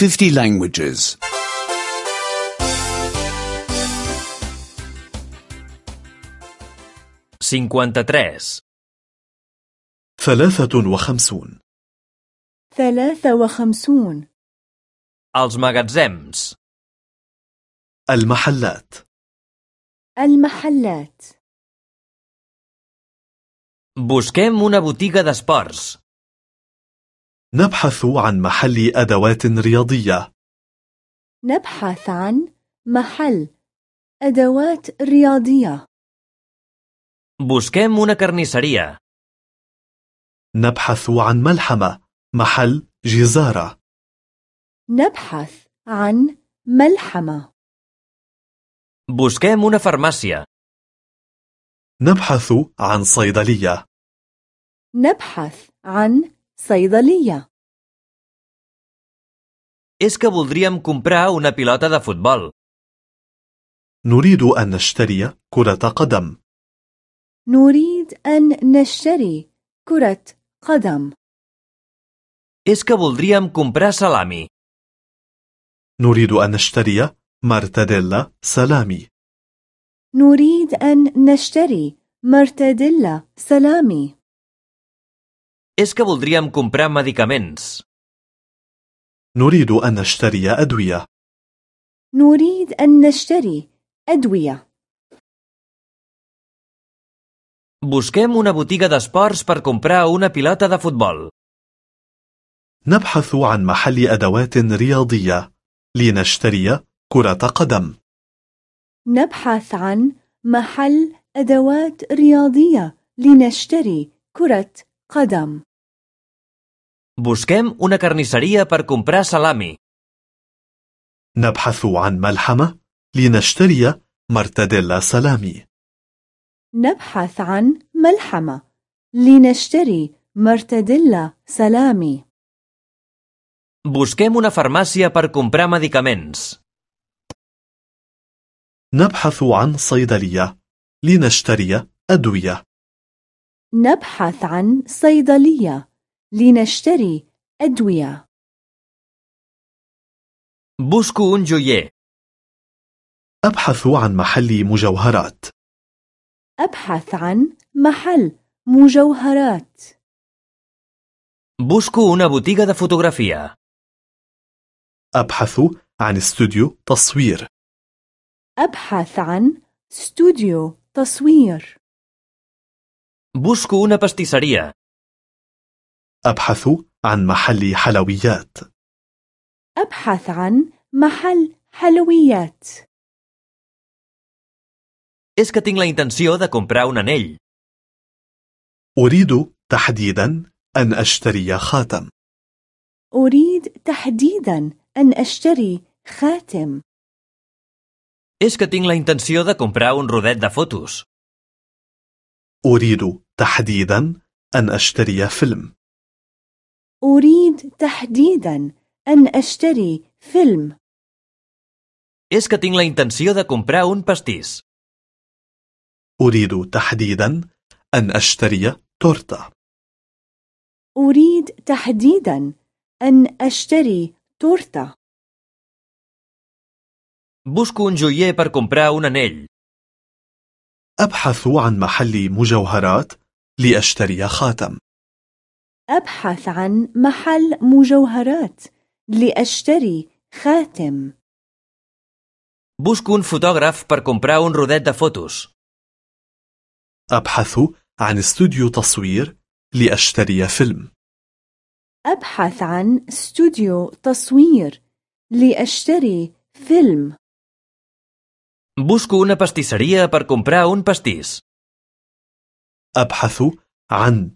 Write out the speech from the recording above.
50 languages. 53. ثلاثة وخمسون ثلاثة وخمسون Els magatzems. المحلات المحلات Busquem una botiga d'esports. نبحث عن محل أدوات رياضية. نبحث عن محل أدوات رياضية. Busquem una carnisseria. نبحث عن ملحمة محل جزارة. نبحث عن ملحمة. Busquem una farmàcia. نبحث عن صيدلية. نبحث عن صيدلية. És que voldríem comprar una pilota de futbol. نريد أن نشتري كرة قدم. نريد أن نشتري كرة قدم. És que voldríem comprar salami. نريد أن نشتري مرتديلا سلامي. نريد أن نشتري مرتديلا سلامي. És que voldríem comprar medicaments. نريد أن نشتري أدوية نريد أن نشتري أدوية Busquem una botiga d'esports per comprar una pilota de futbol. نبحث عن محل أدوات رياضية لنشتري كرة قدم نبحث عن محل أدوات رياضية لنشتري كرة قدم Busquem una carnisseria per comprar salami. نبحث عن ملحمة لنشتري مرتديلا سلامي نبحث عن ملحمة لنشتري مرتديلا سلامي Busquem una farmàcia per comprar medicaments. نبحث عن صيدلية لنشتري أدوية نبحث عن صيدلية لنشتري أدوية Busco un joier. أبحث عن محل مجوهرات أبحث عن محل مجوهرات Busco una botiga de fotografia. أبحث عن استوديو تصوير أبحث عن استوديو تصوير Busco una pastisseria. أبحث عن محل حلويات. أبحث عن محل حلويات. És que tinc la intenció de comprar un anell. أريد تحديدا أن أشتري خاتم. أريد تحديدا أن أشتري خاتم. És que tinc la intenció de comprar un rodet de fotos. أريد تحديدا أن أشتري فيلم. أريد تحديدا أن أشتري فيلم És que tinc la intenció de comprar un pastís. أريد تحديدا أن أشتري تورتة أريد تحديدا أن أشتري تورتة Busco un joier per comprar un anell. أبحث عن محل مجوهرات لأشتري خاتم أبحث عن محل مجوهرات لأشتري خاتم Busco un fotògraf per comprar un rodet de fotos. أبحث عن استوديو تصوير لأشتري فيلم أبحث عن استوديو تصوير لأشتري فيلم Busco una pastisseria per comprar un pastís. أبحث عن